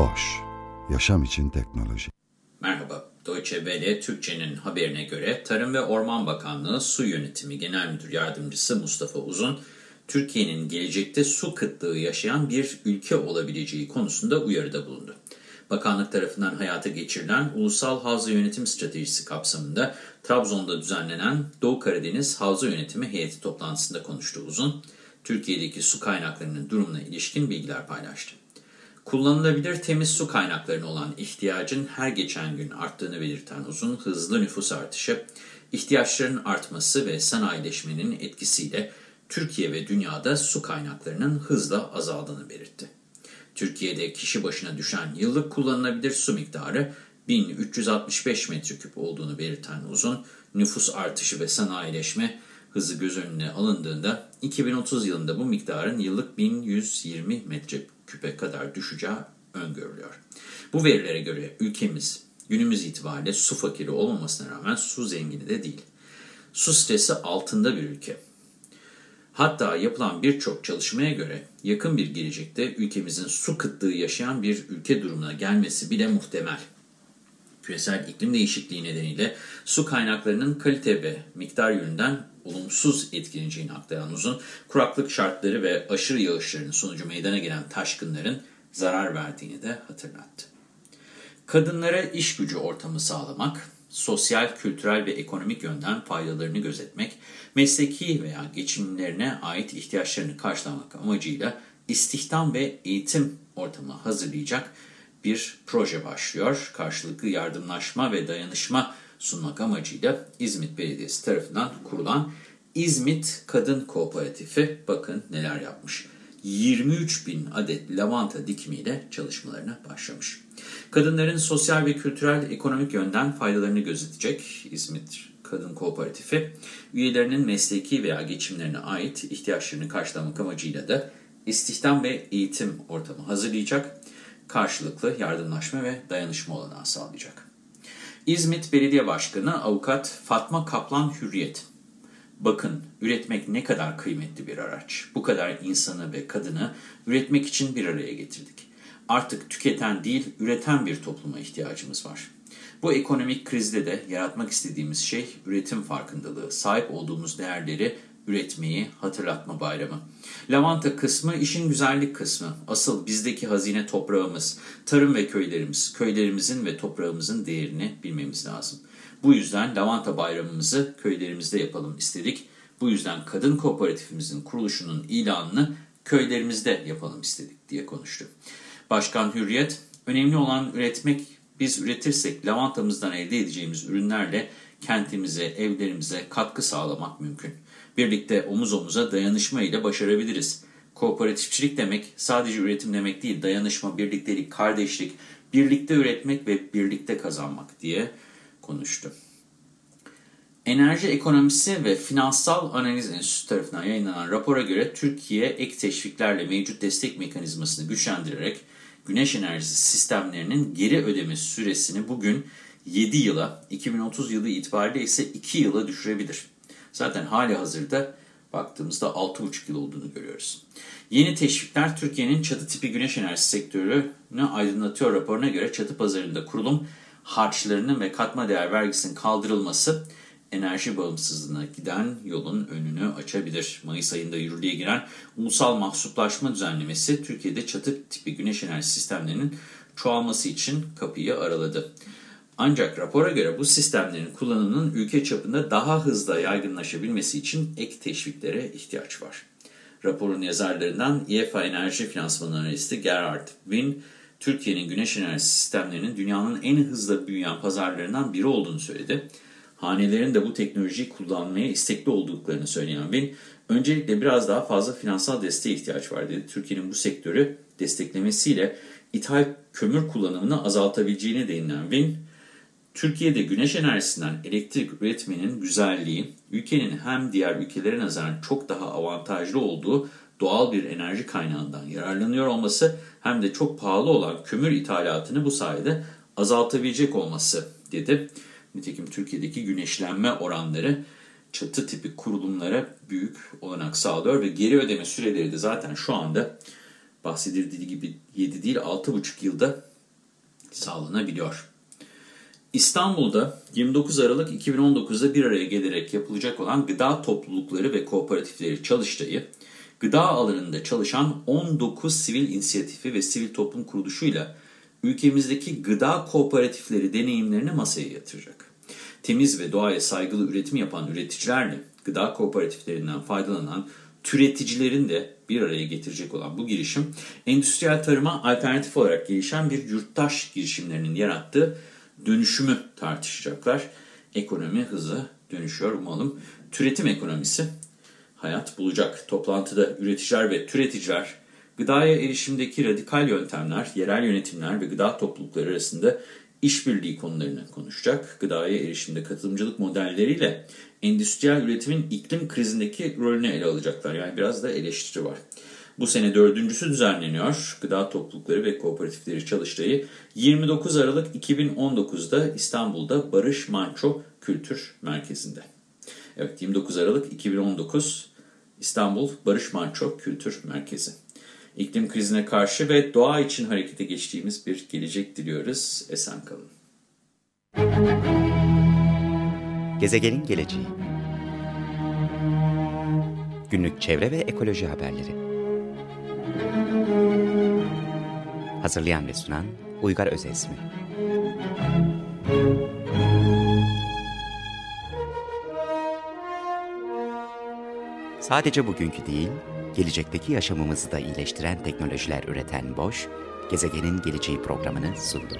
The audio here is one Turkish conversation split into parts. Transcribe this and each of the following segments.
Boş, yaşam için teknoloji. Merhaba, Deutsche Welle Türkçe'nin haberine göre Tarım ve Orman Bakanlığı Su Yönetimi Genel Müdür Yardımcısı Mustafa Uzun, Türkiye'nin gelecekte su kıtlığı yaşayan bir ülke olabileceği konusunda uyarıda bulundu. Bakanlık tarafından hayata geçirilen Ulusal Havza Yönetim Stratejisi kapsamında Trabzon'da düzenlenen Doğu Karadeniz Havza Yönetimi heyeti toplantısında konuştu Uzun. Türkiye'deki su kaynaklarının durumuna ilişkin bilgiler paylaştı. Kullanılabilir temiz su kaynaklarına olan ihtiyacın her geçen gün arttığını belirten Uzun, hızlı nüfus artışı, ihtiyaçların artması ve sanayileşmenin etkisiyle Türkiye ve dünyada su kaynaklarının hızla azaldığını belirtti. Türkiye'de kişi başına düşen yıllık kullanılabilir su miktarı 1365 metreküp olduğunu belirten Uzun, nüfus artışı ve sanayileşme hızı göz önüne alındığında 2030 yılında bu miktarın yıllık 1120 metreküpe kadar düşeceği öngörülüyor. Bu verilere göre ülkemiz günümüz itibariyle su fakiri olmamasına rağmen su zengini de değil. Su stresi altında bir ülke. Hatta yapılan birçok çalışmaya göre yakın bir gelecekte ülkemizin su kıtlığı yaşayan bir ülke durumuna gelmesi bile muhtemel. Küresel iklim değişikliği nedeniyle su kaynaklarının kalite ve miktar yönünden olumsuz etkileneceğini aktaran uzun, kuraklık şartları ve aşırı yağışların sonucu meydana gelen taşkınların zarar verdiğini de hatırlattı. Kadınlara iş gücü ortamı sağlamak, sosyal, kültürel ve ekonomik yönden faydalarını gözetmek, mesleki veya geçimlerine ait ihtiyaçlarını karşılamak amacıyla istihdam ve eğitim ortamı hazırlayacak bir proje başlıyor. Karşılıklı yardımlaşma ve dayanışma sunmak amacıyla İzmit Belediyesi tarafından kurulan İzmit Kadın Kooperatifi bakın neler yapmış. 23 bin adet lavanta dikimiyle çalışmalarına başlamış. Kadınların sosyal ve kültürel ekonomik yönden faydalarını gözetecek İzmit Kadın Kooperatifi, üyelerinin mesleki veya geçimlerine ait ihtiyaçlarını karşılamak amacıyla da istihdam ve eğitim ortamı hazırlayacak, karşılıklı yardımlaşma ve dayanışma olanağı sağlayacak. İzmit Belediye Başkanı Avukat Fatma Kaplan Hürriyet, Bakın, üretmek ne kadar kıymetli bir araç. Bu kadar insanı ve kadını üretmek için bir araya getirdik. Artık tüketen değil, üreten bir topluma ihtiyacımız var. Bu ekonomik krizde de yaratmak istediğimiz şey üretim farkındalığı, sahip olduğumuz değerleri üretmeyi hatırlatma bayramı. Lavanta kısmı işin güzellik kısmı. Asıl bizdeki hazine toprağımız, tarım ve köylerimiz. Köylerimizin ve toprağımızın değerini bilmemiz lazım. Bu yüzden lavanta bayramımızı köylerimizde yapalım istedik. Bu yüzden kadın kooperatifimizin kuruluşunun ilanını köylerimizde yapalım istedik diye konuştu. Başkan Hürriyet, önemli olan üretmek, biz üretirsek lavantamızdan elde edeceğimiz ürünlerle kentimize, evlerimize katkı sağlamak mümkün. Birlikte omuz omuza dayanışma ile başarabiliriz. Kooperatifçilik demek sadece üretim demek değil, dayanışma, birliktelik, kardeşlik, birlikte üretmek ve birlikte kazanmak diye konuştu. Enerji Ekonomisi ve Finansal Analiz Enstitüsü tarafından yayınlanan rapora göre Türkiye ek teşviklerle mevcut destek mekanizmasını güçlendirerek güneş enerjisi sistemlerinin geri ödeme süresini bugün 7 yıla, 2030 yılı itibariyle ise 2 yıla düşürebilir. Zaten hali hazırda baktığımızda 6,5 yıl olduğunu görüyoruz. Yeni teşvikler Türkiye'nin çatı tipi güneş enerjisi sektörünü aydınlatıyor raporuna göre çatı pazarında kurulum harçlarının ve katma değer vergisinin kaldırılması enerji bağımsızlığına giden yolun önünü açabilir. Mayıs ayında yürürlüğe giren ulusal mahsuplaşma düzenlemesi Türkiye'de çatı tipi güneş enerji sistemlerinin çoğalması için kapıyı araladı. Ancak rapora göre bu sistemlerin kullanımının ülke çapında daha hızlı yaygınlaşabilmesi için ek teşviklere ihtiyaç var. Raporun yazarlarından İEFA Enerji Finansman Analisti Gerhard Win, Türkiye'nin güneş enerji sistemlerinin dünyanın en hızlı büyüyen pazarlarından biri olduğunu söyledi. Hanelerin de bu teknolojiyi kullanmaya istekli olduklarını söyleyen Win, Öncelikle biraz daha fazla finansal desteğe ihtiyaç var dedi. Türkiye'nin bu sektörü desteklemesiyle ithal kömür kullanımını azaltabileceğine değinen Win, Türkiye'de güneş enerjisinden elektrik üretmenin güzelliği, ülkenin hem diğer ülkelere nazaran çok daha avantajlı olduğu doğal bir enerji kaynağından yararlanıyor olması hem de çok pahalı olan kömür ithalatını bu sayede azaltabilecek olması dedi. Nitekim Türkiye'deki güneşlenme oranları çatı tipi kurulumlara büyük olanak sağlıyor ve geri ödeme süreleri de zaten şu anda bahsedildiği gibi 7 değil 6,5 yılda sağlanabiliyor. İstanbul'da 29 Aralık 2019'da bir araya gelerek yapılacak olan gıda toplulukları ve kooperatifleri çalıştayı, gıda alanında çalışan 19 sivil inisiyatifi ve sivil toplum kuruluşuyla ülkemizdeki gıda kooperatifleri deneyimlerini masaya yatıracak. Temiz ve doğaya saygılı üretim yapan üreticilerle gıda kooperatiflerinden faydalanan türeticilerin de bir araya getirecek olan bu girişim, endüstriyel tarıma alternatif olarak gelişen bir yurttaş girişimlerinin yarattığı dönüşümü tartışacaklar. Ekonomi hızı dönüşüyor umalım. Türetim ekonomisi hayat bulacak. Toplantıda üreticiler ve türeticiler gıdaya erişimdeki radikal yöntemler, yerel yönetimler ve gıda toplulukları arasında işbirliği konularını konuşacak. Gıdaya erişimde katılımcılık modelleriyle endüstriyel üretimin iklim krizindeki rolünü ele alacaklar. Yani biraz da eleştiri var. Bu sene dördüncüsü düzenleniyor. Gıda toplulukları ve kooperatifleri çalıştayı 29 Aralık 2019'da İstanbul'da Barış Manço Kültür Merkezi'nde. Evet 29 Aralık 2019 İstanbul Barış Manço Kültür Merkezi. İklim krizine karşı ve doğa için harekete geçtiğimiz bir gelecek diliyoruz. Esen kalın. Gezegenin geleceği Günlük çevre ve ekoloji haberleri Hazırlayan ve sunan Uygar Özesmi Sadece bugünkü değil, gelecekteki yaşamımızı da iyileştiren teknolojiler üreten Boş, Gezegenin Geleceği programını sundu.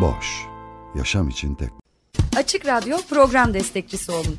Boş, yaşam için tek. Açık Radyo program destekçisi olun.